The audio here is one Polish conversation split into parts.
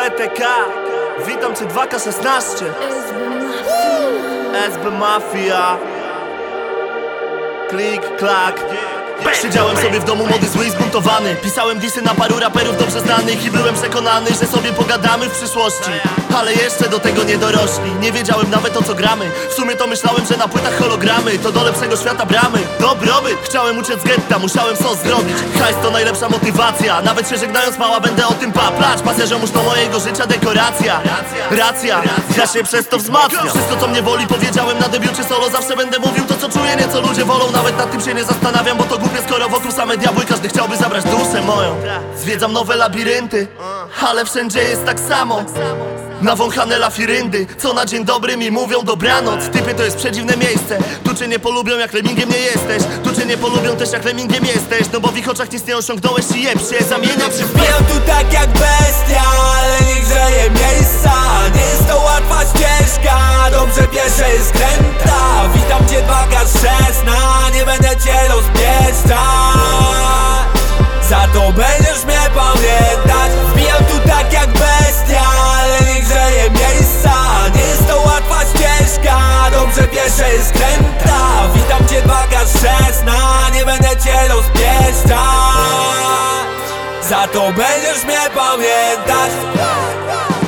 BTK Witam cię 2K16 SB Mafia. Klik, klak Siedziałem sobie w domu młody, zły i zbuntowany. Pisałem disy na paru raperów dobrze znanych I byłem przekonany, że sobie pogadamy w przyszłości. Ale jeszcze do tego nie dorośli. Nie wiedziałem nawet o co gramy. W sumie to myślałem, że na płytach hologramy To do lepszego świata bramy. Dobrobyt, chciałem uciec z getta, musiałem co zrobić. Hajs to najlepsza motywacja. Nawet się żegnając mała będę o tym paplać. Pasja ziomuż to mojego życia dekoracja. Racja, ja się przez to wzmacniam. Wszystko co mnie woli powiedziałem na debiucie solo. Zawsze będę mówił to co czuję, nie co ludzie wolą Nawet nad tym się nie zastanawiam, bo to głupie skoro wokół same diabły Każdy chciałby zabrać duszę moją. Zwiedzam nowe labirynty, ale wszędzie jest tak samo. Nawąchane lafiryndy, co na dzień dobry mi mówią dobranoc. Typy to jest przedziwne miejsce, tu cię nie polubią jak lemingiem nie jesteś. Tu cię nie polubią też jak lemingiem jesteś. No bo w ich oczach nic nie osiągnąłeś i jeb się Zamieniam się w Wbijam pamiętać.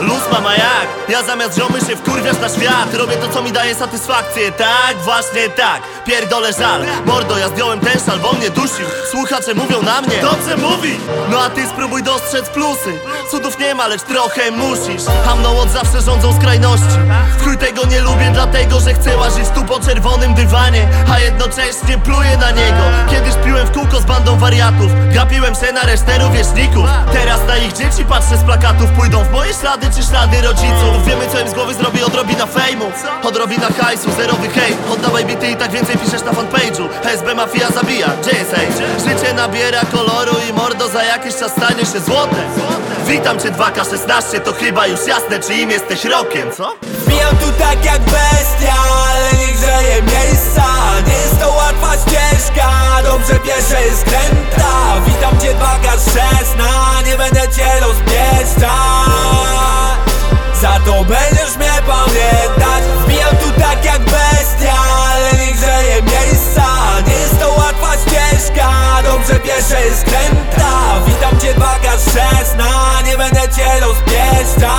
Luz mama jak? Ja zamiast ziomy się wkurwiasz na świat. Robię to co mi daje satysfakcję, tak? Właśnie tak. Pierdolę żal. Mordo, ja zdjąłem ten szal, bo mnie dusił. Słuchacze mówią na mnie. Dobrze mówi! No a ty spróbuj dostrzec plusy. Cudów nie ma, lecz trochę musisz. A mną od zawsze rządzą skrajności. Chuj tego nie lubię, dlatego że chcę łazić tu po czerwonym dywanie. A jednocześnie pluję na niego. Kiedyś piłem w kółko z bandą wariatów. Gapiłem się na resztę rówieśników. Teraz na ich dzieci patrzę z plakatów. Pójdą w moje ślady czy ślady rodziców. Wiemy co im z głowy zrobi odrobina fejmu. Odrobina hajsu, zerowy hejt. Oddawaj bity i tak więcej piszesz na fanpage'u. SB Mafia zabija, hejt? Życie nabiera koloru i mordo za jakiś czas stanie się złote Witam cię 2K16, to chyba już jasne czy im jesteś rokiem, co? Wbijam tu tak jak bestia, ale nie grzeje miejsca. Nie jest to łatwa ścieżka, dobrze piesze jest kręta. Witam cię dwa szesna, nie będę cię rozpieszczać Za to będziesz mnie pamiętać. Wbijam tu tak jak bestia, ale nie grzeje miejsca. Nie jest to łatwa ścieżka, dobrze piesze jest kręta. Witam cię dwa szesna, nie będę cię rozpieszczać.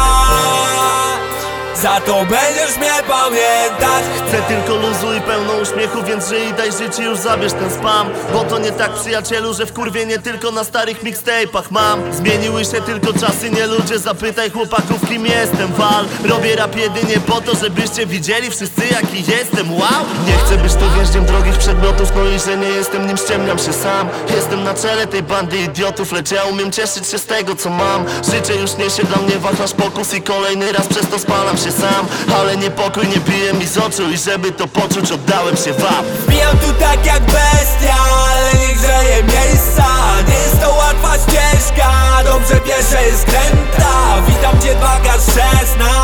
Za to będziesz mnie pamiętać. Chcę tylko luzu i pełno uśmiechu, więc żyj daj życie już zabierz ten spam. Bo to nie tak przyjacielu, że w kurwie nie tylko na starych mixtape'ach mam. Zmieniły się tylko czasy, nie ludzie, zapytaj chłopaków kim jestem. Wal, robię rap jedynie po to, żebyście widzieli wszyscy jaki jestem, wow! Nie chcę być tu więźniem drogich przedmiotów, no i że nie jestem nim ściemniam się sam. Jestem na czele tej bandy idiotów, lecz ja umiem cieszyć się z tego co mam. Życie już niesie dla mnie wachlarz pokus i kolejny raz przez to spalam się sam. Ale ale niepokój nie bije mi z oczu I żeby to poczuć oddałem się wam. Mijam tu tak jak bestia, ale nie grzeje miejsca. Nie jest to łatwa ścieżka, dobrze wiesz, jest kręta. Witam cię 2 16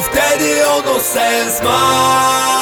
wtedy ono sens ma